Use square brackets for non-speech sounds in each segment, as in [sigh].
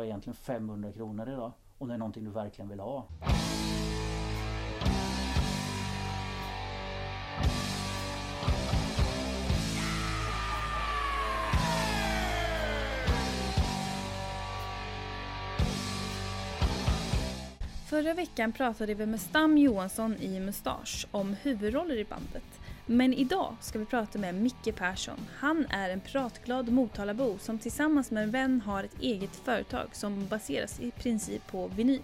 var egentligen 500 kronor idag. Om det är någonting du verkligen vill ha. Förra veckan pratade vi med Stam Johansson i Mustasch om huvudroller i bandet. Men idag ska vi prata med Micke Persson. Han är en pratglad Motalabo som tillsammans med en vän har ett eget företag som baseras i princip på vinyl.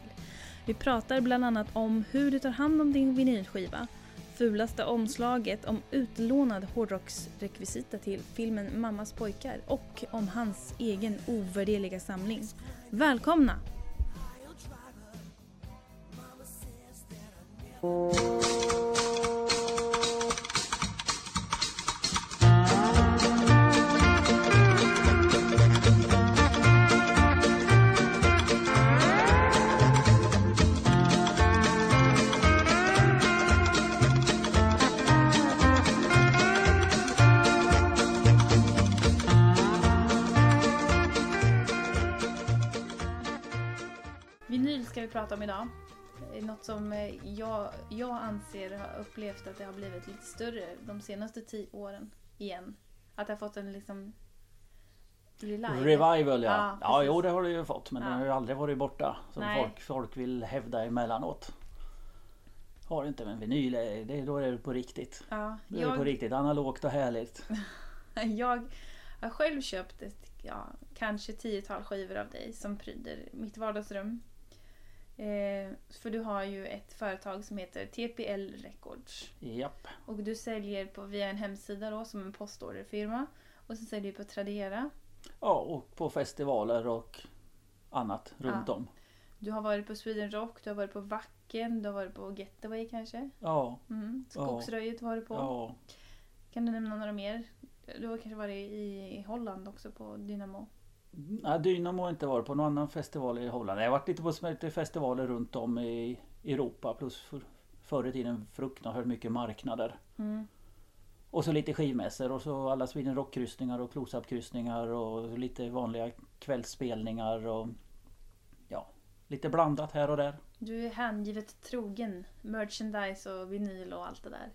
Vi pratar bland annat om hur du tar hand om din vinylskiva, fulaste omslaget, om utlånad hårdrocksrekvisita till filmen Mammas pojkar och om hans egen ovärderliga samling. Välkomna! Ska vi prata om idag. Det är Något som eh, jag, jag anser har upplevt att det har blivit lite större de senaste tio åren igen. Att det har fått en liksom revival. Revival ja. Ja, Ja, precis. jo det har du ju fått. Men Ja. den har ju aldrig varit borta. Som Nej. folk, folk vill hävda emellanåt. Har inte men vinyl, är- det, då är det på riktigt. Ja, Då är det på jag, riktigt. Analogt och härligt. [laughs] jag har själv köpt ett, ja, kanske tiotal skivor av dig som pryder mitt vardagsrum. Eh, för du har ju ett företag som heter TPL Records. Japp. Och du säljer på, via en hemsida då som en postorderfirma. Och så säljer du på Tradera. Ja, och på festivaler och annat runt Ja. om. Du har varit på Sweden Rock, du har varit på Wacken, du har varit på Getaway kanske? Ja, Mm. Skogsröjet var du på. ja. Kan du nämna några mer? Du har kanske varit i Holland också på Dynamo? Nej, Dynamo har inte varit på någon annan festival i Holland. Jag har varit lite på festivaler runt om i Europa. Plus för, förr i tiden fruktansvärt mycket marknader. Mm. Och så lite skivmässor och så alla Sweden Rock-kryssningar och Close-Up-kryssningar och lite vanliga kvällsspelningar och ja, lite blandat här och där. Du är hängivet trogen merchandise och vinyl och allt det där.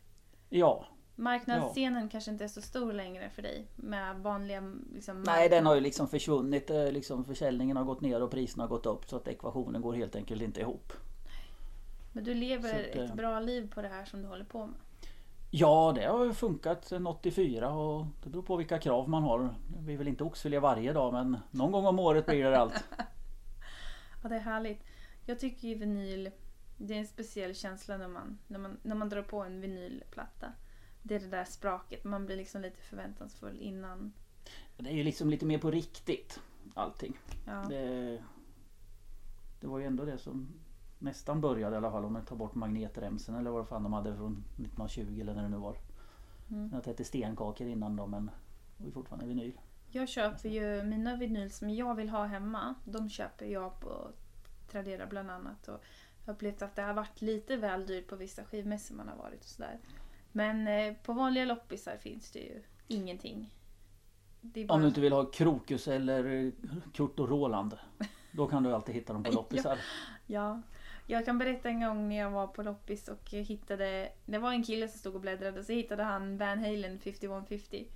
Ja, Marknadsscenen kanske inte är så stor längre för dig med vanliga liksom, nej den har ju liksom försvunnit. Eh, Liksom försäljningen har gått ner och priserna har gått upp så att ekvationen går helt enkelt inte ihop. Men du lever att, eh, ett bra liv på det här som du håller på med. Ja, det har ju funkat sedan 84 och det beror på vilka krav man har. Det blir väl inte oxfilé varje dag men någon gång om året blir det allt. [laughs] Ja, det är härligt. Jag tycker ju vinyl, det är en speciell känsla när man, när man, när man drar på en vinylplatta. Det är det där spraket, man blir liksom lite förväntansfull innan. Det är ju liksom lite mer på riktigt allting. Ja. Det, det var ju ändå det som nästan började i alla fall om man tar bort magnetremsen eller vad fan de hade från 1920 eller när det nu var. Mm. Det hette stenkakor innan då men det var fortfarande vinyl. Jag köper ju mina vinyl som jag vill ha hemma. De köper jag på Tradera bland annat. Och jag har upplevt att det har varit lite väl dyrt på vissa skivmässor man har varit och sådär. Men eh, på vanliga loppisar finns det ju ingenting. Det bara... Om du inte vill ha Krokus eller Kurt och Roland. Då kan du alltid hitta dem på [laughs] loppisar. Ja. Jag kan berätta en gång när jag var på loppis och hittade... Det var en kille som stod och bläddrade så hittade han Van Halen 5150.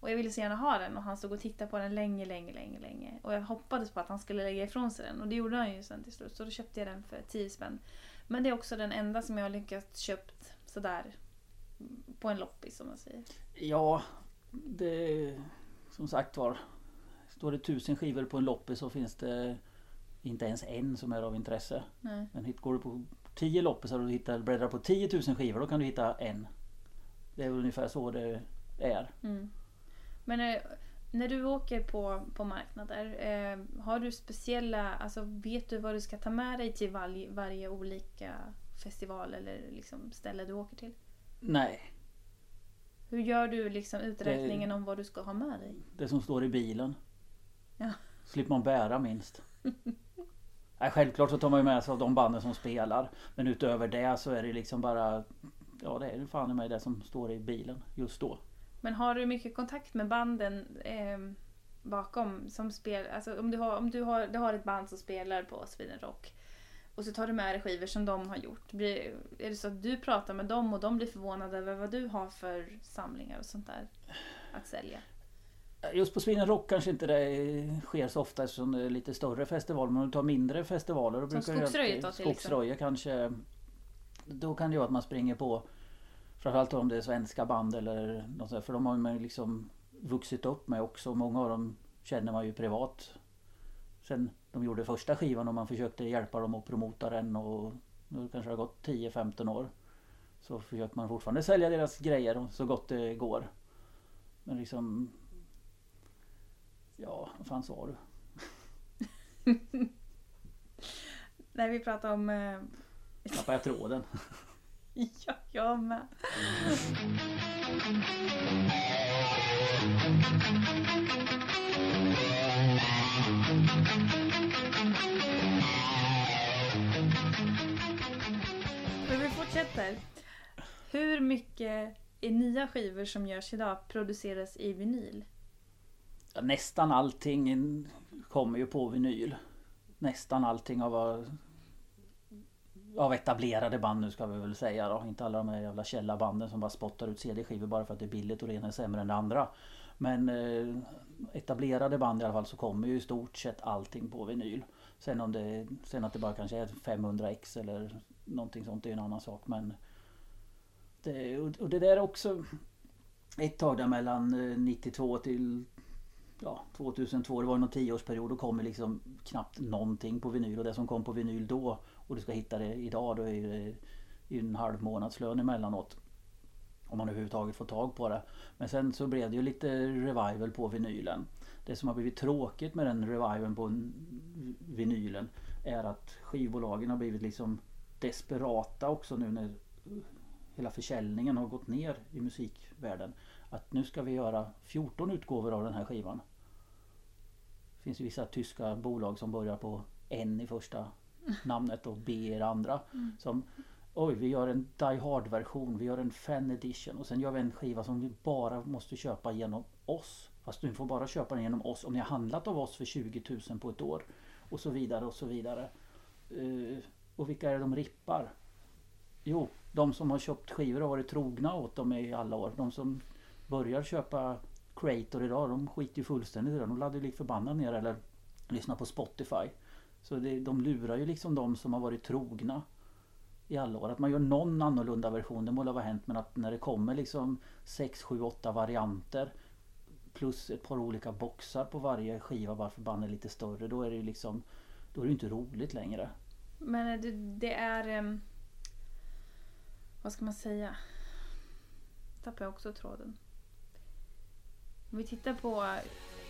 Och jag ville så gärna ha den och han stod och tittade på den länge, länge, länge, länge. Och jag hoppades på att han skulle lägga ifrån sig den och det gjorde han ju sen till slut. Så då köpte jag den för 10 spänn. Men det är också den enda som jag har lyckats köpt sådär på en loppis som man säger. Ja, det som sagt var. Står det tusen skivor på en loppis så finns det inte ens en som är av intresse. Nej. Men hit går du på 10 loppisar och hittar bläddrar på 10 000 skivor då kan du hitta en. Det är ungefär så det är. Mm. Men eh, när du åker på, på marknader, eh, har du speciella, alltså vet du vad du ska ta med dig till varje, varje olika festival eller liksom ställe du åker till? Nej, Hur gör du liksom uträkningen om vad du ska ha med dig? det som står i bilen. Ja. Slipper man bära minst. [laughs] Nej, självklart så tar man ju med sig av de banden som spelar. Men utöver det så är det liksom bara Ja det är ju fan i mig det som står i bilen just då. Men har du mycket kontakt med banden? Eh, bakom som spel, alltså om du har, om du har, du har ett band som spelar på Sweden Rock och så tar du med dig skivor som de har gjort. Blir, är det så att du pratar med dem och de blir förvånade över vad du har för samlingar och sånt där att sälja? Just på Sweden Rock kanske inte det sker så ofta eftersom det är lite större festivaler. Men om du tar mindre festivaler. Då Som Skogsröjet då, till exempel. Skogsröjet kanske. Då kan det vara att man springer på Framförallt om det är svenska band eller något sånt, För de har man ju liksom vuxit upp med också. Många av dem känner man ju privat. Sen de gjorde första skivan och man försökte hjälpa dem att promota den och nu kanske det har gått 10-15 år. Så försöker man fortfarande sälja deras grejer så gott det går. Men liksom Ja, vad fan sa du? [laughs] Nej, vi pratar om... Eh, Tappade jag tråden? [laughs] ja, jag med. Fortsätter. Hur mycket i nya skivor som görs idag produceras i vinyl? Ja, nästan allting kommer ju på vinyl. Nästan allting av, av etablerade band nu ska vi väl säga då. Inte alla de här jävla källarbanden som bara spottar ut CD-skivor bara för att det är billigt och det ena är sämre än det andra. Men eh, etablerade band i alla fall så kommer ju i stort sett allting på vinyl. Sen om det, sen att det bara kanske är 500 x eller någonting sånt är en annan sak men det, och det där är också ett tag där mellan eh, 92 till ja, 2002, det var någon tioårsperiod, då kom liksom knappt någonting på vinyl. Och det som kom på vinyl då och du ska hitta det idag då är ju det en halv månadslön emellanåt. Om man överhuvudtaget får tag på det. Men sen så blev det ju lite revival på vinylen. Det som har blivit tråkigt med den revivalen på vinylen är att skivbolagen har blivit liksom desperata också nu när hela försäljningen har gått ner i musikvärlden. Att nu ska vi göra 14 utgåvor av den här skivan. Det finns ju vissa tyska bolag som börjar på N i första [laughs] namnet och B i det andra. Som Oj, vi gör en Die Hard version, vi gör en Fan Edition och sen gör vi en skiva som vi bara måste köpa genom oss. Fast du får bara köpa den genom oss om ni har handlat av oss för 20 000 på ett år. Och så vidare och så vidare. Eh, och vilka är det de rippar? Jo, de som har köpt skivor och varit trogna åt dem i alla år. De som börjar köpa Creator idag, de skiter ju fullständigt i det. De laddar ju lik förbannat ner eller lyssnar på Spotify. Så det, de lurar ju liksom de som har varit trogna i alla år. Att man gör någon annorlunda version, det må väl ha hänt. Men att när det kommer liksom 6, 7, 8 varianter plus ett par olika boxar på varje skiva varför bandet är lite större. Då är det ju liksom Då är det ju inte roligt längre. Men det, det är... Um, vad ska man säga? Tappar jag också tråden. Om vi tittar på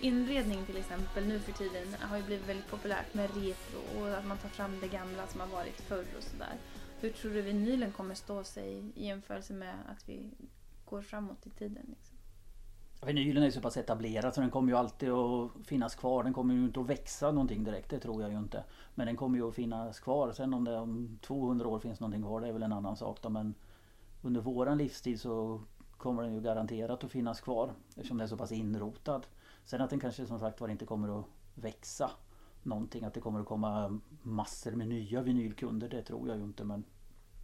inredning till exempel nu för tiden har ju blivit väldigt populärt med retro och att man tar fram det gamla som har varit förr och sådär. Hur tror du vinylen kommer stå sig i jämförelse med att vi går framåt i tiden? Liksom? Vinylen är ju så pass etablerad så den kommer ju alltid att finnas kvar. Den kommer ju inte att växa någonting direkt, det tror jag ju inte. Men den kommer ju att finnas kvar. Sen om det om 200 år finns någonting kvar, det är väl en annan sak då. Men under våran livstid så kommer den ju garanterat att finnas kvar. Eftersom den är så pass inrotad. Sen att den kanske som sagt var inte kommer att växa någonting. Att det kommer att komma massor med nya vinylkunder, det tror jag ju inte. Men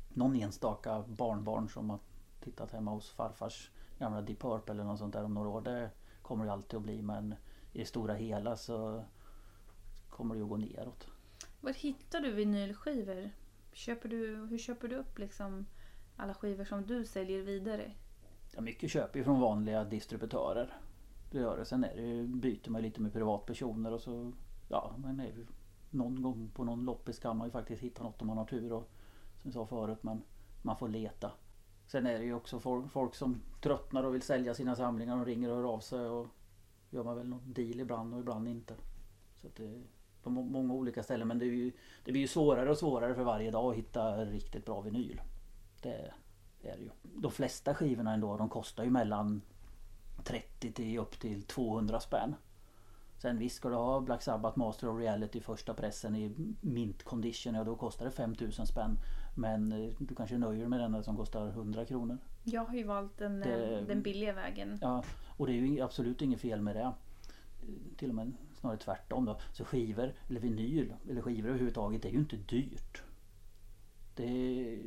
någon enstaka barnbarn som har tittat hemma hos farfars gamla Deep Purple eller något sånt där om några år. Det kommer det alltid att bli men i det stora hela så kommer det att gå neråt. Var hittar du vinylskivor? Köper du, hur köper du upp liksom alla skivor som du säljer vidare? Ja, mycket köper ju från vanliga distributörer. Det gör det. Sen är det byter man lite med privatpersoner och så ja, men är ju, någon gång på någon loppis kan man ju faktiskt hitta något om man har tur och som jag sa förut men man får leta. Sen är det ju också folk, folk som tröttnar och vill sälja sina samlingar och ringer och hör av sig och gör man väl någon deal ibland och ibland inte. Så att det är på många olika ställen men det, är ju, det blir ju svårare och svårare för varje dag att hitta riktigt bra vinyl. Det är det ju. De flesta skivorna ändå de kostar ju mellan 30 till upp till 200 spänn. Sen visst ska du ha Black Sabbath Master of Reality första pressen i mint condition ja då kostar det 5000 spänn. Men eh, du kanske nöjer dig med den som kostar 100 kronor. Jag har ju valt den, Det- eh, den billiga vägen. Ja, och det är ju absolut inget fel med det. till och med snarare tvärtom då. Så skivor eller vinyl eller skivor överhuvudtaget det är ju inte dyrt. Det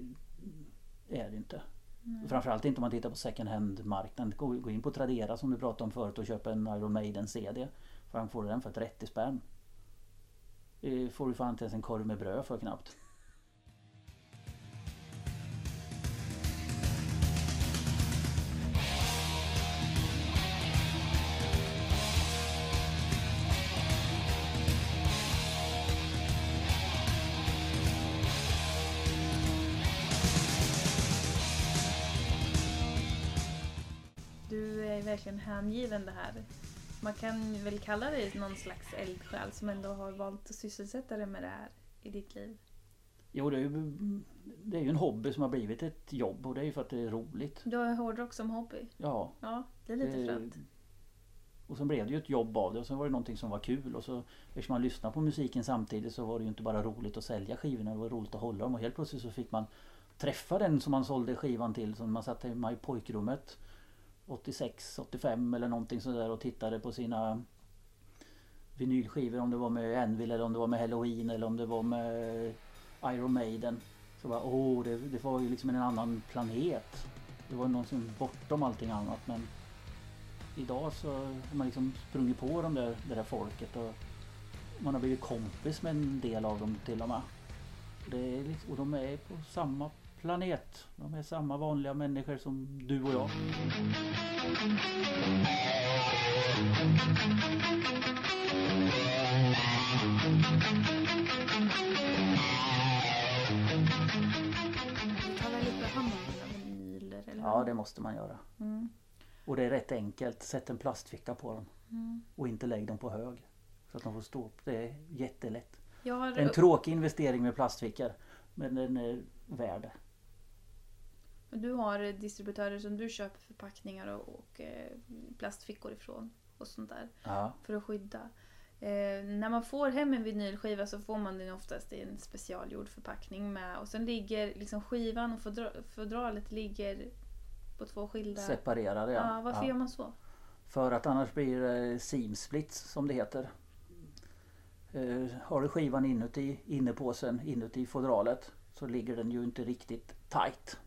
är det inte. Mm. Framförallt inte om man tittar på second hand marknaden. Gå, gå in på Tradera som du pratade om förut och köpa en Iron Maiden CD. Fan får du den för 30 spänn. Det får du fan inte ens en korv med bröd för knappt. Verkligen hängiven det här. Man kan väl kalla dig någon slags eldsjäl som ändå har valt att sysselsätta dig med det här i ditt liv. Jo, det är, ju, det är ju en hobby som har blivit ett jobb och det är ju för att det är roligt. Du har hårdrock som hobby? Ja. Ja, det är lite det, fränt. Och sen blev det ju ett jobb av det och sen var det någonting som var kul och så eftersom man lyssnade på musiken samtidigt så var det ju inte bara roligt att sälja skivorna, det var roligt att hålla dem och helt plötsligt så fick man träffa den som man sålde skivan till. Så man satt hemma i pojkrummet 86, 85 eller någonting sådär och tittade på sina vinylskivor om det var med Envil eller om det var med Halloween eller om det var med Iron Maiden. Så bara, åh, det, det var ju liksom en annan planet. Det var någonsin bortom allting annat men idag så har man liksom sprungit på de där, det där folket och man har blivit kompis med en del av dem till och med. Det är liksom, och de är på samma planet. De är samma vanliga människor som du och jag. Ja, det måste man göra. Mm. Och det är rätt enkelt. Sätt en plastficka på dem. Mm. Och inte lägg dem på hög. Så att de får stå upp. Det är jättelätt. Har... En tråkig investering med plastfickor. Men den är värd det. Du har distributörer som du köper förpackningar och, och eh, plastfickor ifrån och sånt där. Ja. För att skydda. Eh, när man får hem en vinylskiva så får man den oftast i en specialgjord förpackning med. Och sen ligger liksom skivan och fodralet ligger på två skilda... Separerade ja. ja varför ja. gör man så? För att annars blir det seamsplits som det heter. Eh, har du skivan inuti innepåsen, inuti fodralet så ligger den ju inte riktigt tight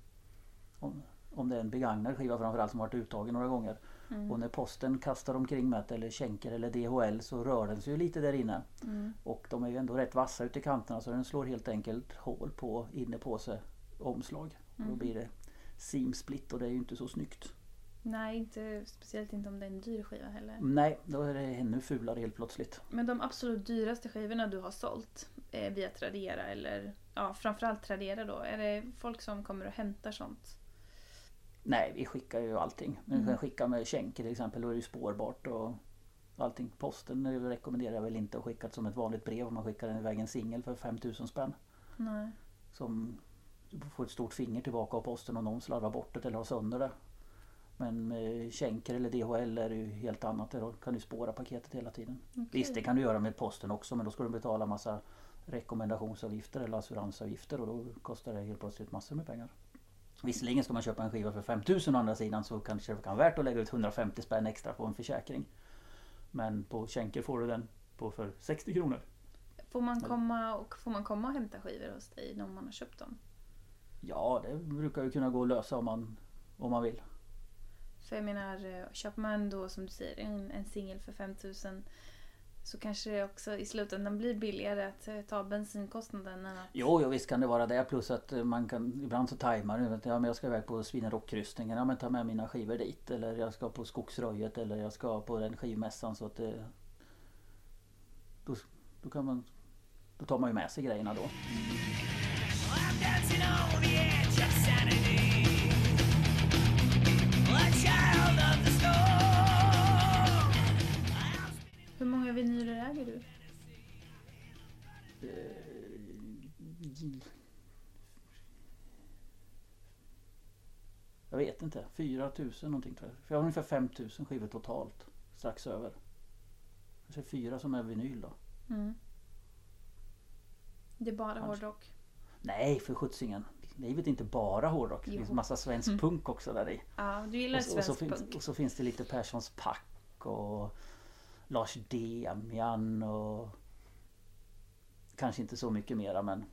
om, om det är en begagnad skiva framförallt som varit uttagen några gånger. Mm. Och när posten kastar omkring med eller Schenker eller DHL så rör den sig ju lite där inne. Mm. Och de är ju ändå rätt vassa ute i kanterna så den slår helt enkelt hål på innepåse omslag. Mm. Och då blir det seamsplit och det är ju inte så snyggt. Nej, inte, speciellt inte om det är en dyr skiva heller. Nej, då är det ännu fulare helt plötsligt. Men de absolut dyraste skivorna du har sålt eh, via Tradera eller ja, framförallt Tradera då. Är det folk som kommer och hämtar sånt? Nej, vi skickar ju allting. Vi mm. skicka med Schenker till exempel, då är det ju spårbart och allting. Posten rekommenderar jag väl inte att skicka som ett vanligt brev om man skickar iväg en singel för 5000 spänn. Nej. Som får ett stort finger tillbaka av posten om någon slarvar bort det eller har sönder det. Men med Schenker eller DHL är det ju helt annat. Då kan du spåra paketet hela tiden. Okay. Visst det kan du göra med posten också men då ska du betala massa rekommendationsavgifter eller assuransavgifter och då kostar det helt plötsligt massor med pengar. Visserligen ska man köpa en skiva för 5000 å andra sidan så kanske det kan vara värt att lägga ut 150 spänn extra på en försäkring. Men på Schenker får du den på för 60 kronor. Får man komma och, får man komma och hämta skivor hos dig när man har köpt dem? Ja, det brukar ju kunna gå att lösa om man, om man vill. För jag menar, eh, köper man då som du säger en, en singel för 5000 så kanske det också i slutändan blir billigare att eh, ta bensinkostnaden än att... Jo, jo visst kan det vara det. Plus att eh, man kan ibland så tajmar det. Ja, men jag ska iväg på Svinerock-kryssningen. Ja men ta med mina skivor dit. Eller jag ska på Skogsröjet eller jag ska på den skivmässan så att det... Då, då kan man... Då tar man ju med sig grejerna då. Vinyler äger du? Jag vet inte. 4000 någonting tror jag. För jag har ungefär 5000 skivor totalt. Strax över. Kanske fyra som är vinyl då. Mm. Det är bara hårdrock? Nej för sjuttsingen. Livet är inte bara hårdrock. Det finns massa svensk mm. punk också där i. Ja, du gillar och, svensk och så punk. Finns, och så finns det lite Perssons pack och Lars Demian och kanske inte så mycket mera men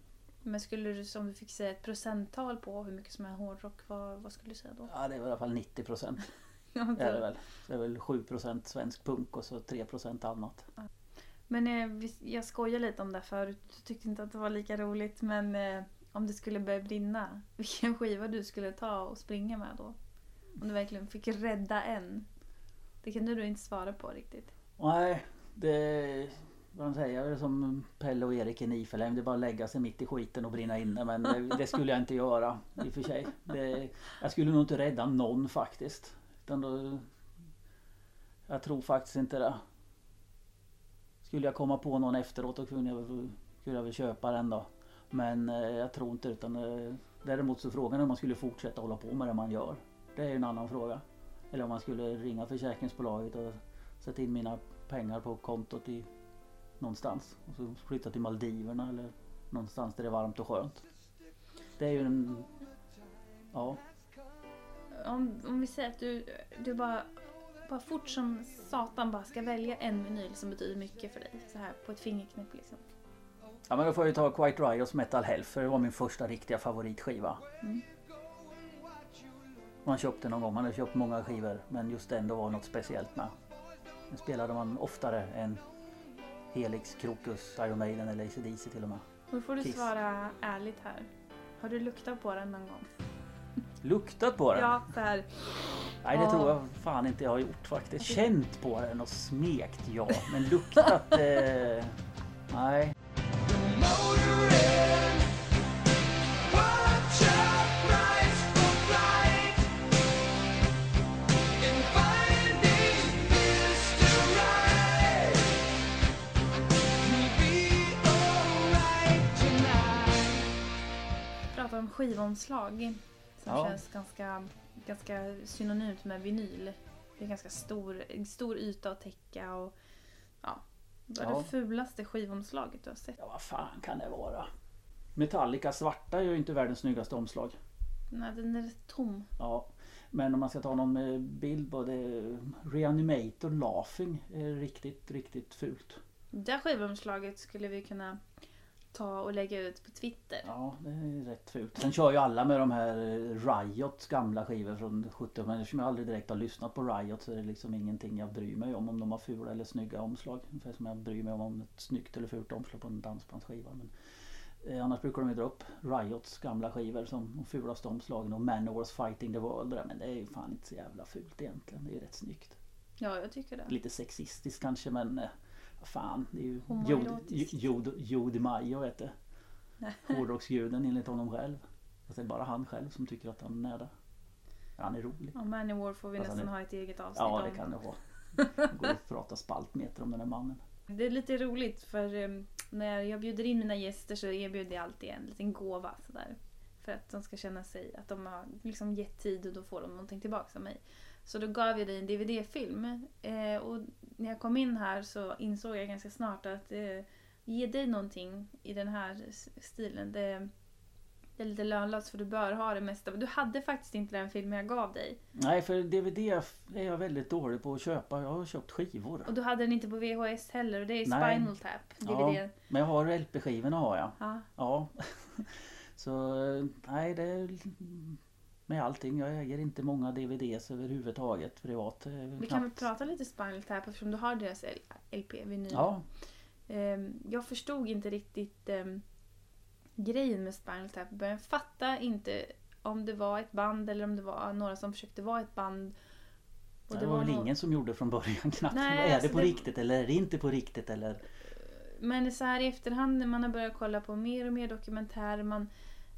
Men skulle du, om du fick säga ett procenttal på hur mycket som är hårdrock, vad, vad skulle du säga då? ja, det är väl i alla fall 90 procent. [laughs] Ja, Det är det väl. Det är väl 7 procent svensk punk och så 3 procent annat. Men eh, jag skojar lite om det förut. Du tyckte inte att det var lika roligt. Men eh, om det skulle börja brinna. [laughs] Vilken skiva du skulle ta och springa med då? Om du verkligen fick rädda en. Det kan du inte svara på riktigt. Nej, det... Vad de säger, det är som Pelle och Erik i Nifelheim. Det är bara att lägga sig mitt i skiten och brinna inne. Men det, det skulle jag inte göra i och för sig. Det, jag skulle nog inte rädda någon faktiskt. Utan då, jag tror faktiskt inte det. Skulle jag komma på någon efteråt då kunde jag, väl- skulle jag väl köpa den då. Men eh, jag tror inte utan eh, Däremot så frågan är om man skulle fortsätta hålla på med det man gör. Det är ju en annan fråga. Eller om man skulle ringa försäkringsbolaget och sätta in mina pengar på kontot i någonstans. Och så flytta till Maldiverna eller någonstans där det är varmt och skönt. Det är ju en... Ja. Om, om vi säger att du, du bara, bara fort som satan bara ska välja en vinyl som betyder mycket för dig. Så här på ett fingerknäpp liksom. Ja men då får jag ju ta Quite Riots Metal Health för det var min första riktiga favoritskiva. Mm. Man köpte någon gång, man har köpt många skivor men just den då var något speciellt med. Den spelade man oftare än Helix, Krokus, Iron Maiden eller AC/DC till och med. Då får du Kiss. svara ärligt här. Har du luktat på den någon gång? Luktat på den? Ja, så här. Nej det tror jag fan inte jag har gjort faktiskt. Känt på den och smekt ja, men luktat [laughs] eh, nej. Skivomslag. Som Ja. känns ganska, ganska synonymt med vinyl. Det är ganska stor, stor yta att täcka och ja. Vad är Ja. det fulaste skivomslaget du har sett? Ja vad fan kan det vara? Metallica svarta är ju inte världens snyggaste omslag. Nej, den är rätt tom. Ja, men om man ska ta någon eh, bild på det. Reanimator Laughing är riktigt, riktigt fult. Det skivomslaget skulle vi kunna ta och lägga ut på Twitter. Ja, det är rätt fult. Sen kör ju alla med de här eh, Riots gamla skivor från 70 men eftersom jag aldrig direkt har lyssnat på Riot så är det liksom ingenting jag bryr mig om om de har fula eller snygga omslag. Ungefär som jag bryr mig om om ett snyggt eller fult omslag på en dansbandsskiva. Men, eh, annars brukar de ju dra upp Riots gamla skivor som de fulaste omslagen och Manowars Fighting the World. där, Men det är ju fan inte så jävla fult egentligen. Det är ju rätt snyggt. Ja, jag tycker det. Lite sexistiskt kanske men eh, fan det är ju. Jod, Jod, vet du. [laughs] Hårdrocksguden enligt honom själv. Fast det är bara han själv som tycker att han är det. Han är rolig. Ja, Manowar får vi Fast nästan är- ha ett eget avsnitt Ja om. det kan det vara. [laughs] Gå och prata spaltmeter om den här mannen. Det är lite roligt för um, när jag bjuder in mina gäster så erbjuder jag alltid en liten gåva sådär. För att de ska känna sig att de har liksom gett tid och då får de någonting tillbaka av mig. Så då gav jag dig en DVD-film. Eh, och när jag kom in här så insåg jag ganska snart att eh, ge dig någonting i den här stilen det, det är lite lönlöst för du bör ha det mesta. Du hade faktiskt inte den filmen jag gav dig. Nej för DVD är jag väldigt dålig på att köpa. Jag har köpt skivor. Och du hade den inte på VHS heller och det är Nej. Spinal Tap. Ja. DVD. Men jag har LP-skivorna har jag. Ja. Ja. [laughs] Så eh, nej det är med allting. Jag äger inte många DVDs överhuvudtaget privat. Det är Vi kan väl prata lite Spinal Tap eftersom du har deras L- LP-vinyl. Ja, Ehm, Jag förstod inte riktigt ehm, grejen med Spinal Tap. i början. Jag fattade inte om det var ett band eller om det var några som försökte vara ett band. Och det var väl nog- ingen som gjorde från början [laughs] knappt. Nej, är det alltså på det- riktigt eller är det inte på riktigt eller? Men så här i efterhand när man har börjat kolla på mer och mer dokumentärer. Man,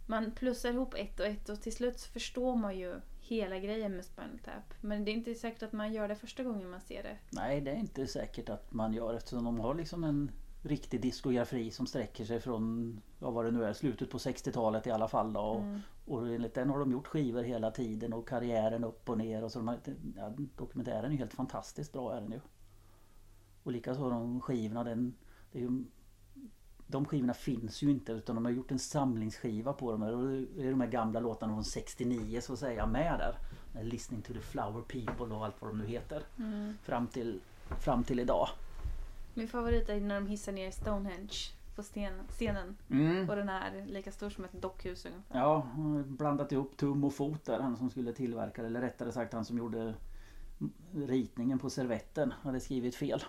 man plussar ihop ett och ett och till slut så förstår man ju hela grejen med Spinal Tap. Men det är inte säkert att man gör det första gången man ser det. Nej det är inte säkert att man gör eftersom de har liksom en riktig diskografi som sträcker sig från, ja vad det nu är, slutet på 60-talet i alla fall då. Och, Mm. och enligt den har de gjort skivor hela tiden och karriären upp och ner och så de har, ja, dokumentären är ju helt fantastiskt bra är den ju. Och likaså de skivorna, den, det är ju, de skivorna finns ju inte utan de har gjort en samlingsskiva på dem och det är de här gamla låtarna från 69 så att säga med där. Listening to the flower people och allt vad de nu heter. Mm. Fram till, fram till idag. Min favorit är när de hissar ner Stonehenge på sten, scenen. Mm. Och den är lika stor som ett dockhus ungefär. Ja, blandat ihop tum och fot där. Han som skulle tillverka. Eller rättare sagt han som gjorde ritningen på servetten. Hade skrivit fel.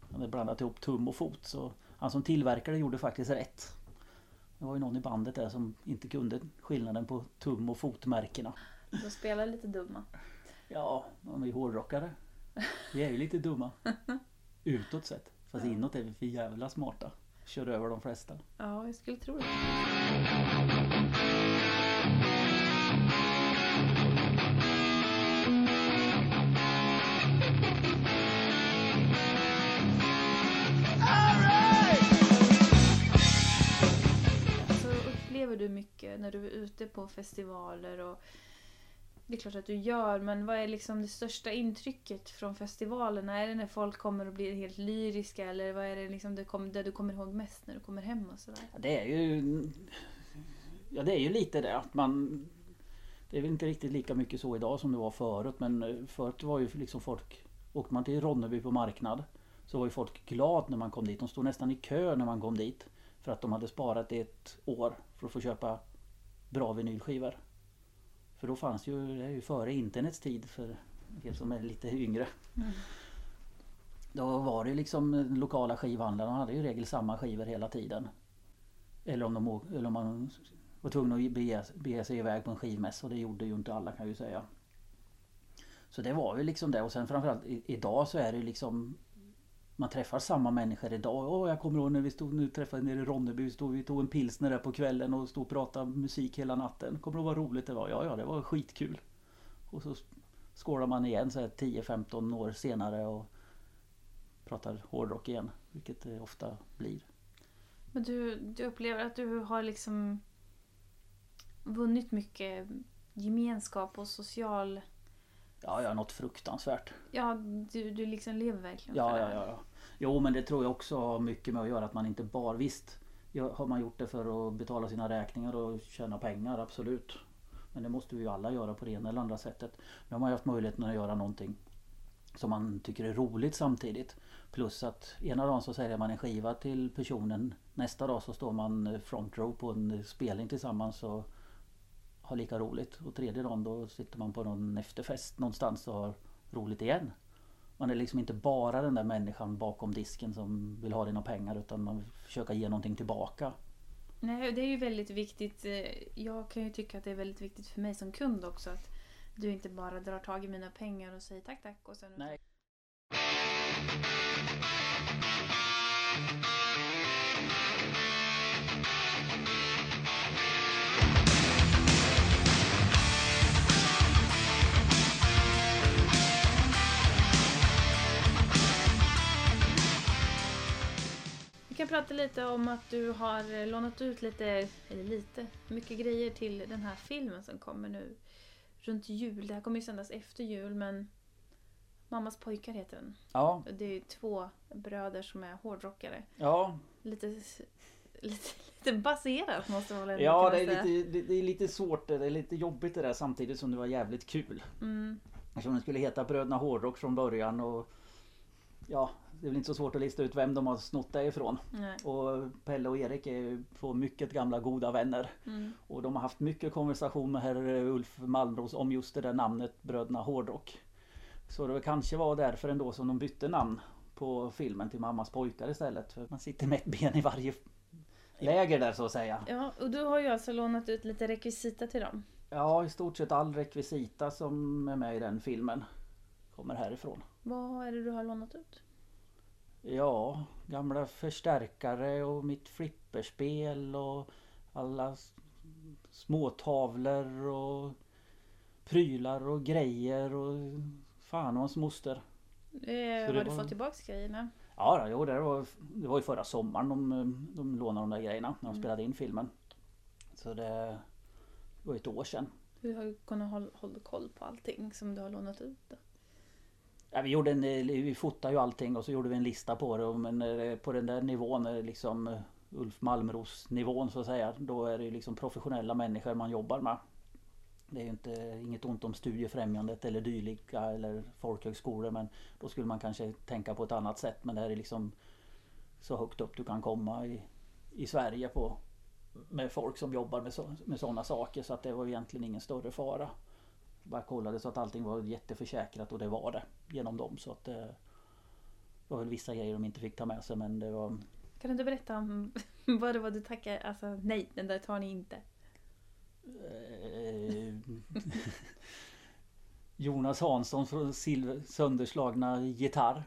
Han hade blandat ihop tum och fot. Så han som tillverkade gjorde faktiskt rätt. Det var ju någon i bandet där som inte kunde skillnaden på tum och fotmärkena. De spelar lite dumma. Ja, de är ju hårdrockare. Vi är ju lite dumma. Utåt sett. Fast inåt är vi för jävla smarta. Kör över de flesta. Ja, jag skulle tro det. Du mycket när du är ute på festivaler och det är klart att du gör, men vad är liksom det största intrycket från festivalerna? Är det när folk kommer och blir helt lyriska eller vad är det liksom det, kom, det du kommer ihåg mest när du kommer hem och sådär? Ja, Det är ju... Ja det är ju lite det att man... Det är väl inte riktigt lika mycket så idag som det var förut men eh, förut var ju liksom folk... Åkte man till Ronneby på marknad så var ju folk glad när man kom dit. De stod nästan i kö när man kom dit. För att de hade sparat ett år för att få köpa bra vinylskivor. För då fanns ju, det är ju före internets tid för er som är lite yngre. Då var det liksom lokala skivhandlarna hade ju i regel samma skivor hela tiden. Eller om, de, eller om man var tvungen att bege, bege sig iväg på en skivmässa och det gjorde ju inte alla kan jag ju säga. Så det var ju liksom det och sen framförallt idag så är det ju liksom man träffar samma människor idag. Oh, jag kommer ihåg när vi stod nu träffade nere i Ronneby. Stod, vi tog en pilsner där på kvällen och stod och pratade musik hela natten. Kommer du ihåg vad roligt det var? Ja, ja, det var skitkul. Och så skålar man igen så här 10-15 år senare och pratar hårdrock igen. Vilket det ofta blir. Men du, du upplever att du har liksom vunnit mycket gemenskap och social... Ja, har något fruktansvärt. Ja, du, du liksom lever verkligen Ja, för ja, det. ja. ja. Jo, men det tror jag också har mycket med att göra att man inte bara... Visst, ja, har man gjort det för att betala sina räkningar och tjäna pengar, absolut. Men det måste vi ju alla göra på det ena eller andra sättet. Nu har man ju haft möjligheten att göra någonting som man tycker är roligt samtidigt. Plus att ena dagen så säljer man en skiva till personen. Nästa dag så står man front row på en spelning tillsammans och har lika roligt. Och tredje dagen då sitter man på någon efterfest någonstans och har roligt igen. Man är liksom inte bara den där människan bakom disken som vill ha dina pengar utan man vill försöka ge någonting tillbaka. Nej, det är ju väldigt viktigt. eh, Jag kan ju tycka att det är väldigt viktigt för mig som kund också att du inte bara drar tag i mina pengar och säger tack tack och sen... Nej. Kan prata lite om att du har eh, lånat ut lite, eller lite, mycket grejer till den här filmen som kommer nu runt jul. Det här kommer ju sändas efter jul men Mammas pojkar heter den. Ja, Det är två bröder som är hårdrockare. ja, Lite, lite, lite baserat måste man väl ändå ja det, är lite, det, det är lite svårt. Det är lite jobbigt det där samtidigt som det var jävligt kul. Mm. Eftersom det skulle heta Bröderna Hårdrock från början och Ja, det är väl inte så svårt att lista ut vem de har snott det ifrån. Nej. Och Pelle och Erik är ju två mycket gamla goda vänner. Mm. Och de har haft mycket konversation med herr Ulf Malmros om just det där namnet Bröderna Hårdrock. Så det kanske var därför ändå som de bytte namn på filmen till Mammas pojkar istället. För man sitter med ett ben i varje läger där så att säga. Ja, och du har ju alltså lånat ut lite rekvisita till dem. Ja, i stort sett all rekvisita som är med i den filmen kommer härifrån. Vad är det du har lånat ut? Ja, gamla förstärkare och mitt flipperspel och alla småtavlor och prylar och grejer och fan och hans moster. Eh, har du var- fått tillbaks grejerna? Ja, då, jo, det var, det var ju förra sommaren de, de lånade de där grejerna när de Mm. spelade in filmen. Så det var ett år sedan. Hur har du kunnat hålla, hålla koll på allting som du har lånat ut? Då? Ja, vi, gjorde en, eh, vi fotade ju allting och så gjorde vi en lista på det. Men eh, på den där nivån, eh, liksom Ulf Malmros nivån så att säga. Då är det ju liksom professionella människor man jobbar med. Det är ju inte, inget ont om Studiefrämjandet eller dylika eller folkhögskolor men då skulle man kanske tänka på ett annat sätt. Men det här är liksom så högt upp du kan komma i, i Sverige på med folk som jobbar med, så, med sådana saker så att det var egentligen ingen större fara. Bara kollade så att allting var jätteförsäkrat och det var det genom dem så att det var väl vissa grejer de inte fick ta med sig men det var Kan du inte berätta om [laughs] vad det var du tackade? Alltså nej, den där tar ni inte. eh, [laughs] Jonas Hansson från silver, sönderslagna gitarr.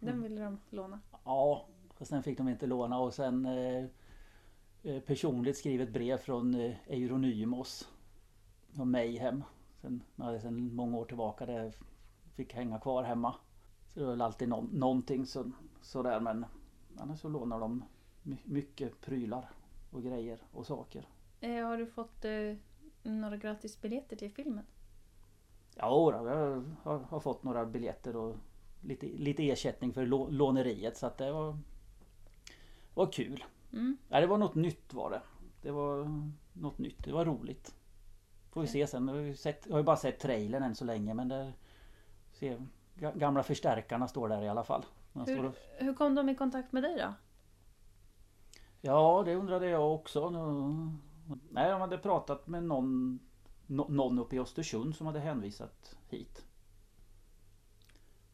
Den ville de låna. Ja, fast den fick de inte låna och sen eh, eh, personligt skrivet brev från eh, Euronymos. Från Mayhem. Sen, nej, sen många år tillbaka det fick hänga kvar hemma. Så det var väl alltid nå- någonting så, sådär men annars så lånar de my- mycket prylar och grejer och saker. Eh, har du fått eh, några gratis biljetter till filmen? Ja, jag har, har fått några biljetter och lite, lite ersättning för lå, låneriet så att det var, var kul. Mm. Ja, det var något nytt var det. Det var något nytt. Det var roligt. Får vi se sen. Jag har ju, sett, jag har ju bara sett trailern än så länge men det... Se, ga- gamla förstärkarna står där i alla fall. Hur, och, hur kom de i kontakt med dig då? ja, det undrade jag också. Nej, de hade pratat med någon, nå- någon uppe i Östersund som hade hänvisat hit.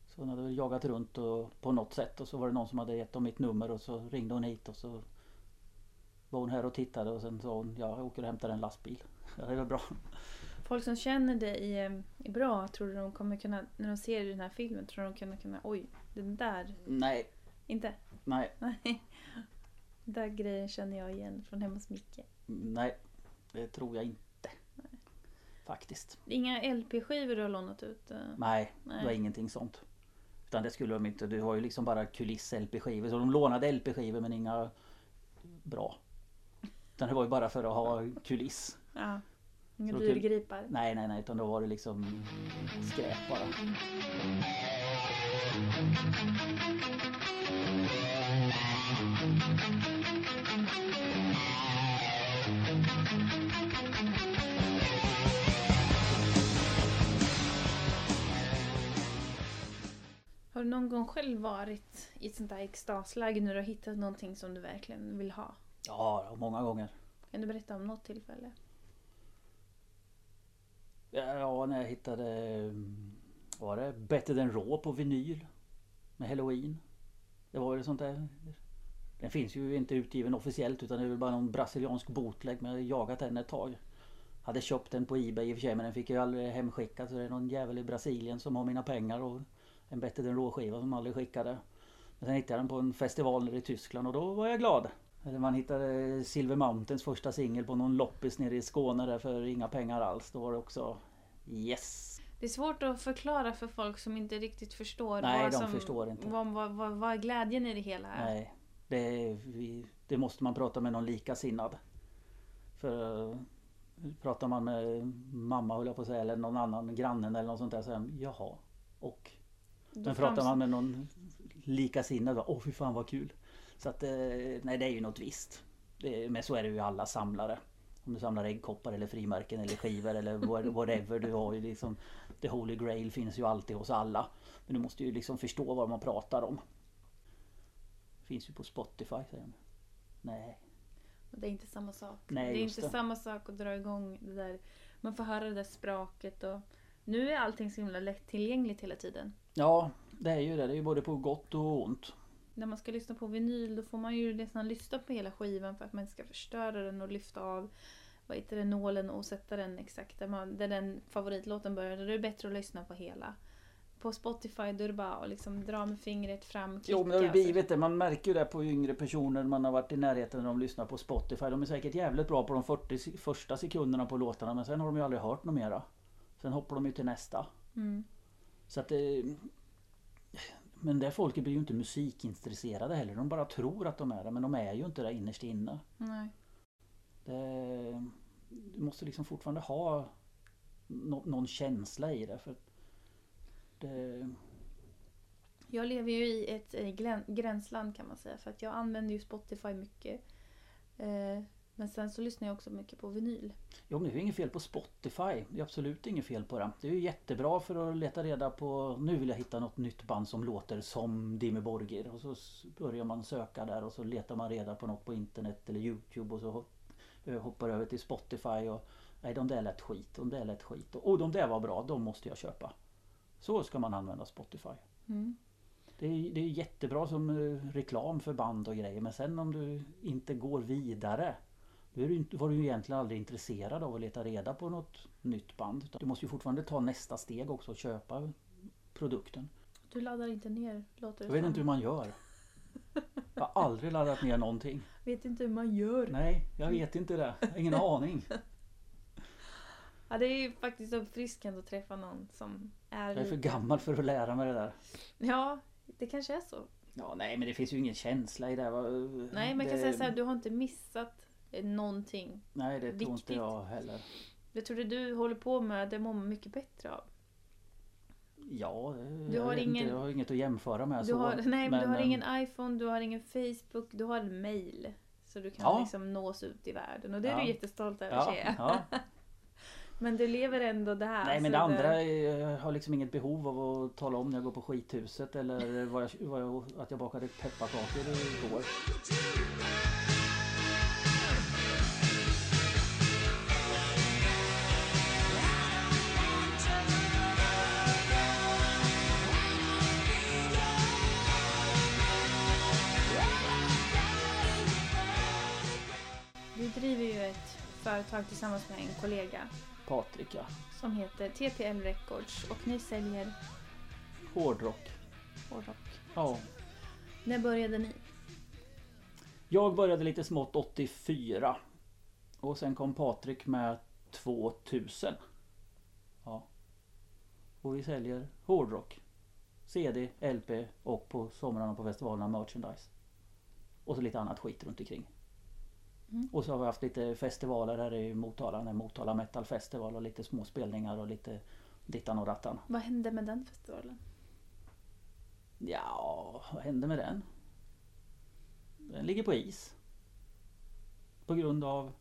Så hon hade väl jagat runt och, på något sätt och så var det någon som hade gett dem mitt nummer och så ringde hon hit och så var hon här och tittade och sen sa hon ja, jag åker och hämtar en lastbil. [laughs] Ja, det var bra. Folk som känner dig eh, är bra, tror du de kommer kunna, när de ser den här filmen, tror du de kommer kunna, oj, den där, Nej, inte? nej, Nej. [laughs] Den där grejen känner jag igen från hemma hos Micke. nej. Det tror jag inte. Faktiskt. Inga LP-skivor du har lånat ut? eh? Nej, det var Nej. ingenting sånt. Utan det skulle de inte. Du har ju liksom bara kuliss-LP-skivor. Så de lånade LP-skivor men inga bra. Utan det var ju bara för att ha kuliss. Ja. Inga dyrgripar? Nej, nej, nej. Utan då var det liksom skräp bara. Har du någon gång själv varit i ett sånt där extasläge när du har hittat någonting som du verkligen vill ha? Ja, många gånger. Kan du berätta om något tillfälle? Ja, när jag hittade... Var det Better than Raw på vinyl? Med Halloween. Det var ju sånt där... Den finns ju inte utgiven officiellt utan det är väl bara någon brasiliansk bootleg men jag har jagat den ett tag. Hade köpt den på Ebay i och för sig men den fick jag aldrig hemskickad så det är någon jävel i Brasilien som har mina pengar och en Better than Raw skiva som aldrig skickade. Men sen hittade jag den på en festival nere i Tyskland och då var jag glad. Eller man hittade Silver Mountains första singel på någon loppis nere i Skåne där för inga pengar alls. Då var det också Yes! Det är svårt att förklara för folk som inte riktigt förstår. Nej, vad de som, förstår inte. Vad, vad, vad, vad är glädjen i det hela? är. Nej, det, det måste man prata med någon likasinnad. För pratar man med mamma höll jag på att säga eller någon annan grannen eller något sånt där så de, jaha. Och Då men pratar man med någon likasinnad, åh fy fan vad kul. Så att eh, nej det är ju något visst. Det, men så är det ju alla samlare. Om du samlar äggkoppar eller frimärken eller skivor eller what- whatever. Du har ju liksom The Holy Grail finns ju alltid hos alla. Men du måste ju liksom förstå vad man pratar om. Finns ju på Spotify säger de. Nej. Det är inte samma sak. Nej, det är inte det. samma sak att dra igång det där. Man får höra det där spraket och nu är allting så himla lättillgängligt hela tiden. Ja, det är ju det. Det är ju både på gott och ont. När man ska lyssna på vinyl då får man ju nästan lyssna på hela skivan för att man inte ska förstöra den och lyfta av vad heter det, nålen och sätta den exakt där, man, där den favoritlåten börjar. Då är det bättre att lyssna på hela. På Spotify då är det bara att liksom dra med fingret fram, klicka. Jo men det har blivit det. Man märker ju det på yngre personer man har varit i närheten när de lyssnar på Spotify. De är säkert jävligt bra på de 40 se- första sekunderna på låtarna men sen har de ju aldrig hört något mera. Sen hoppar de ju till nästa. Mm. Så att det... Men det folket blir ju inte musikintresserade heller. De bara tror att de är det men de är ju inte det innerst inne. Nej. Det... Du måste liksom fortfarande ha nå- någon känsla i det. För det... Jag lever ju i ett eh, gränsland kan man säga för att jag använder ju Spotify mycket. Eh, Men sen så lyssnar jag också mycket på vinyl. Jo men det är ju inget fel på Spotify. Det är absolut inget fel på det. Det är ju jättebra för att leta reda på Nu vill jag hitta något nytt band som låter som Dimmy Borgir. Och så börjar man söka där och så letar man reda på något på internet eller Youtube och så eh, hoppar över till Spotify och Nej de där lät skit, de där lät skit. Och oh, de där var bra, de måste jag köpa. Så ska man använda Spotify. Mm. Det är, det är jättebra som eh, reklam för band och grejer men sen om du inte går vidare inte- var du ju egentligen aldrig intresserad av att leta reda på något nytt band. Du måste ju fortfarande ta nästa steg också och köpa produkten. Du laddar inte ner låter det Jag vet som. inte hur man gör. Jag har aldrig laddat ner någonting. Vet inte hur man gör. Nej, jag vet inte det. Jag har ingen aning. [laughs] Ja, det är ju faktiskt uppfriskande att träffa någon som är Jag är för gammal för att lära mig det där. Ja, det kanske är så. Ja, nej men det finns ju ingen känsla i det. Nej, man kan det, säga så här, du har inte missat någonting. Nej, det tror inte jag heller. Det tror det du håller på med, det mår man mycket bättre av. Ja, Du jag, har vet ingen- inte, jag har inget att jämföra med. Du så, har, nej, men du har eh, ingen iPhone, du har ingen Facebook, du har en mail. Så du kan Ja. liksom nås ut i världen och det är Ja. du jättestolt över Ja, jag. ja. [laughs] Men du lever ändå där. Nej men det andra, är- jag har liksom inget behov av att tala om när jag går på skithuset eller vad jag, vad jag, att jag bakade pepparkakor igår. Företag tillsammans med en kollega Patrik ja. som heter TPL Records och ni säljer Hårdrock. hårdrock. Ja. När började ni? Jag började lite smått 84. Och sen kom Patrik med 2000. Ja. Och vi säljer hårdrock. CD, LP och på somrarna på festivalerna merchandise. Och så lite annat skit runt omkring. Mm. Och så har vi haft lite festivaler här i Motala. Motala Metal Festival och lite små spelningar och lite dittan och rattan. Vad hände med den festivalen? Ja, vad hände med den? Den ligger på is. På grund av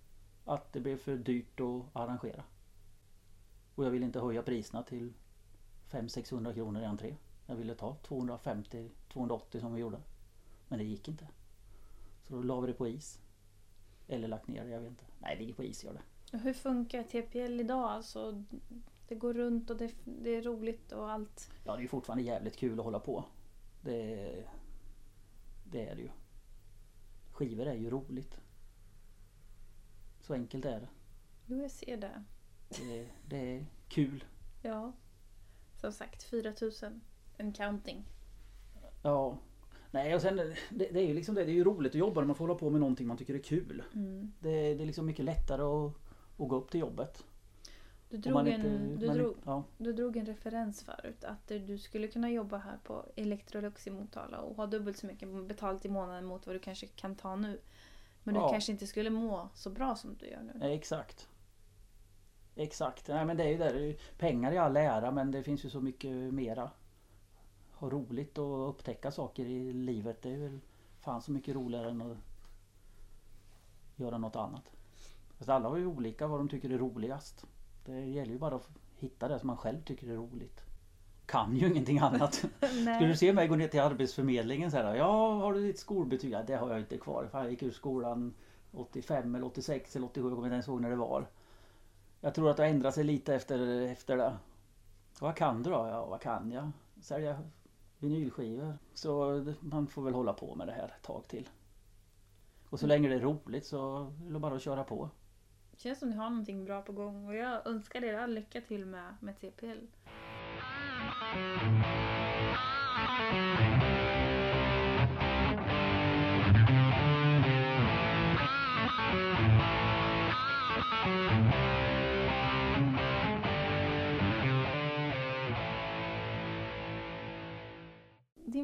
att det blev för dyrt att arrangera. Och jag ville inte höja priserna till 500-600 kronor i entré. Jag ville ta 250-280 som vi gjorde. Men det gick inte. Så då la vi det på is. Eller lagt ner jag vet inte. Nej, det ligger på is gör det. Hur funkar TPL idag? Alltså, det går runt och det, det är roligt och allt. Ja, det är ju fortfarande jävligt kul att hålla på. Det, det är det ju. Skivor är ju roligt. Så enkelt är det. Jo, jag ser det. Det, det är kul. Ja. Som sagt, 4000. En counting. Ja. Nej och sen det, det är ju liksom det. Det är ju roligt att jobba när man får hålla på med någonting man tycker är kul. Mm. Det, det är liksom mycket lättare att, att gå upp till jobbet. Du, drog man en, inte- du, drog, inte- ja. du drog en referens förut. Att du skulle kunna jobba här på Electrolux i Motala och ha dubbelt så mycket betalt i månaden mot vad du kanske kan ta nu. Men du Ja. kanske inte skulle må så bra som du gör nu. Nej, Exakt. Exakt. Nej men det är ju där. Pengar i all ära men det finns ju så mycket mera. Ha roligt och upptäcka saker i livet. Det är väl fan så mycket roligare än att göra något annat. Fast alla har ju olika vad de tycker är roligast. Det gäller ju bara att hitta det som man själv tycker är roligt. Kan ju ingenting annat. [laughs] Skulle du se mig gå ner till Arbetsförmedlingen så här. Ja, har du ditt skolbetyg? Ja, det har jag inte kvar. Fan, jag gick ur skolan 85 eller 86 eller 87. Jag kommer inte ens ihåg när det var. Jag tror att det har ändrat sig lite efter, efter det. Vad kan du då? Ja, vad kan jag? Sälja vinylskivor. Så man får väl hålla på med det här ett tag till. Och så länge det är roligt så är det bara att köra på. Det känns som ni har någonting bra på gång och jag önskar er all lycka till med, med TPL.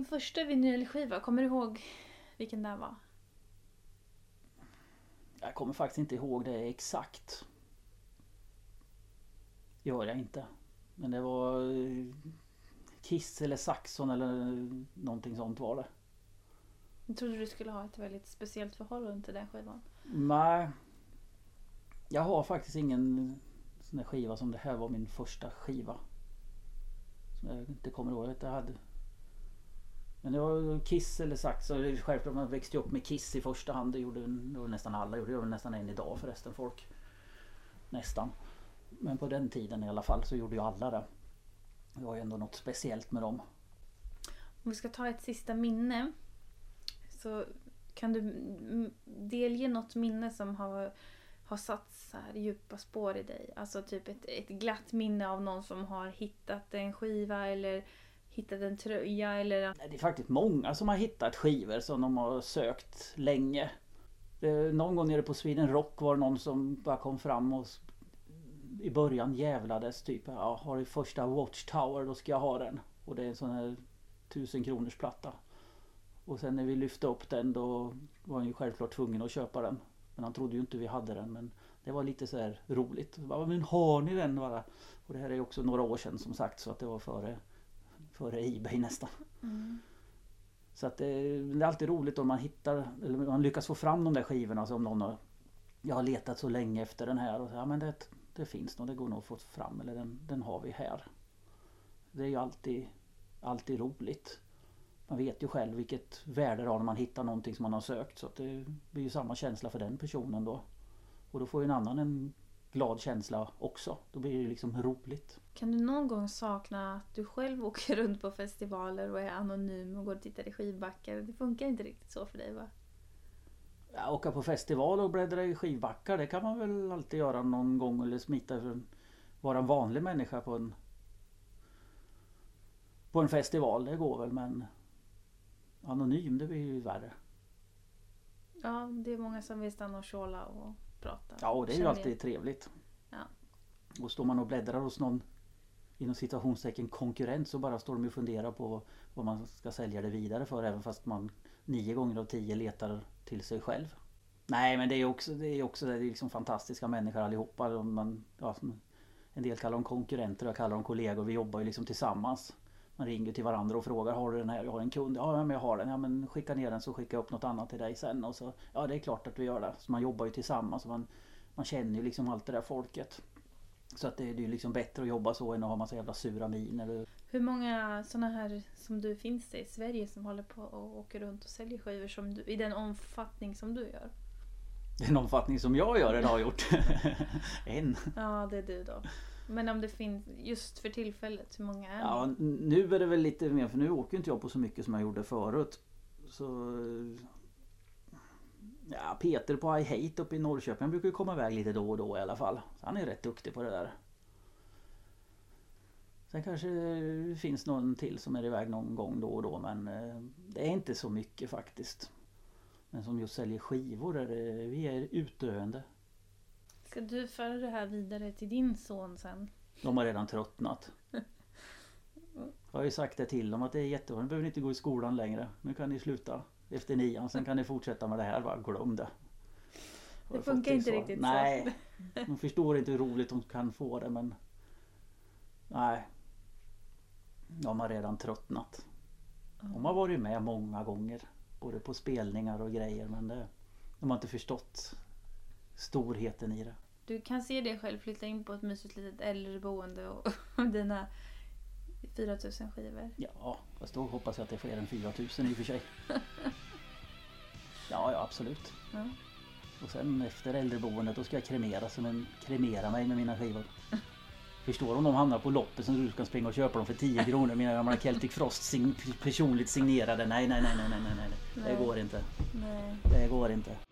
Första vinylskiva, kommer du ihåg vilken det var? Jag kommer faktiskt inte ihåg det exakt. Gör jag inte. Men det var eh, Kiss eller Saxon eller någonting sånt var det. Jag trodde du skulle ha ett väldigt speciellt förhållande till den skivan. Nej, Jag har faktiskt ingen sån där skiva som det här var min första skiva. Som jag inte kommer ihåg att jag hade. Men det var Kiss eller Sax. Det är självklart man växte upp med Kiss i första hand. Det gjorde, det gjorde nästan alla. Det gör nästan än idag förresten folk. Nästan. Men på den tiden i alla fall så gjorde ju alla det. Det var ju ändå något speciellt med dem. Om vi ska ta ett sista minne. Så kan du delge något minne som har, har satt så här djupa spår i dig? Alltså typ ett, ett glatt minne av någon som har hittat en skiva eller hittat en tröja eller... Det är faktiskt många som har hittat skivor som de har sökt länge. Någon gång nere på Sweden Rock var det någon som bara kom fram och i början jävlades typ. Ja, har du första Watchtower då ska jag ha den. Och det är en sån här tusen kronors platta. Och sen när vi lyfte upp den då var han ju självklart tvungen att köpa den. Men han trodde ju inte vi hade den. Men det var lite så här roligt. Bara, men har ni den? Bara? Och det här är också några år sedan som sagt så att det var före, före Ebay nästan. Mm. Så att det, det, är alltid roligt om man hittar eller man lyckas få fram de där skivorna som någon har Jag har letat så länge efter den här och så, ja men det, det finns nog, det går nog att få fram eller den, den har vi här. Det är ju alltid, alltid roligt. Man vet ju själv vilket värde det har när man hittar någonting som man har sökt så att det blir ju samma känsla för den personen då. Och då får ju en annan en glad känsla också. Då blir det ju liksom roligt. Kan du någon gång sakna att du själv [laughs] åker runt på festivaler och är anonym och går och tittar i skivbackar? Det funkar inte riktigt så för dig va? Ja, åka på festival och bläddra i skivbackar det kan man väl alltid göra någon gång eller smita för vara en vanlig människa på en på en festival. Det går väl men anonym det blir ju värre. Ja, det är många som vill stanna och tjåla och prata. Ja, och det är ju alltid trevligt. Ja. Och står man och bläddrar hos någon inom citationstecken konkurrent så bara står de och funderar på vad man ska sälja det vidare för även fast man nio gånger av tio letar till sig själv. Nej men det är också, det är också det är liksom fantastiska människor allihopa. Man, ja, en del kallar dem konkurrenter, jag kallar dem kollegor. Vi jobbar ju liksom tillsammans. Man ringer till varandra och frågar har du den här? Jag har en kund. Ja men jag har den. Ja men skicka ner den så skickar jag upp något annat till dig sen. Och så, ja det är klart att vi gör det. Så man jobbar ju tillsammans. Man, man känner ju liksom allt det där folket. Så att det, är ju liksom bättre att jobba så än att ha massa jävla sura miner. Hur många sådana här som du finns det i Sverige som håller på och åker runt och säljer skivor som du, i den omfattning som du gör? Den omfattning som jag gör eller har gjort? [laughs] en. Ja, det är du då. Men om det finns just för tillfället, hur många är det? Ja, nu är det väl lite mer för nu åker inte jag på så mycket som jag gjorde förut. Så... Ja, Peter på I Hate uppe i Norrköping han brukar ju komma iväg lite då och då i alla fall. Så han är rätt duktig på det där. Sen kanske det finns någon till som är iväg någon gång då och då men eh, det är inte så mycket faktiskt. Men som just säljer skivor är det, vi är utdöende. Ska du föra det här vidare till din son sen? De har redan tröttnat. [laughs] Jag har ju sagt det till dem att det är jättebra, nu behöver ni inte gå i skolan längre. Nu kan ni sluta efter nian, sen kan ni fortsätta med det här. Bara glöm det. Det funkar inte riktigt Nej, så. Nej, de förstår inte hur roligt de kan få det men... Nej, de har redan tröttnat. De har varit med många gånger. Både på spelningar och grejer men det, de har inte förstått storheten i det. Du kan se dig själv flytta in på ett mysigt litet äldreboende och dina 4000 skivor. Ja, fast då hoppas jag att det är fler än 4000 i och för sig. [laughs] Ja, ja absolut. Ja. Och sen efter äldreboendet då ska jag kremera, men kremera mig med mina skivor. Förstår om de hamnar på loppet så du ska springa och köpa dem för 10 kronor. Mina gamla Celtic Frost sign personligt signerade. Nej, nej, nej, nej, nej, nej. nej. Det går inte. Nej. Det går inte.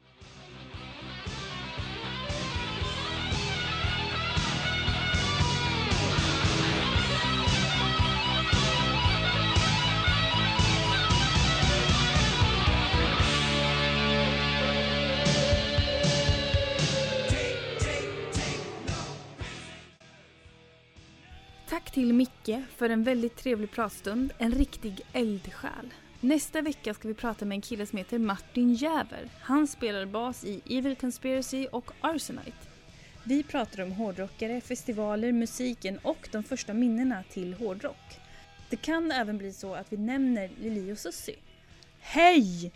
Till Micke för en väldigt trevlig pratstund. En riktig eldsjäl. Nästa vecka ska vi prata med en kille som heter Martin Jäver. Han spelar bas i Evil Conspiracy och Arsenite. Vi pratar om hårdrockare, festivaler, musiken och de första minnena till hårdrock. Det kan även bli så att vi nämner Lili och Susie. Hej!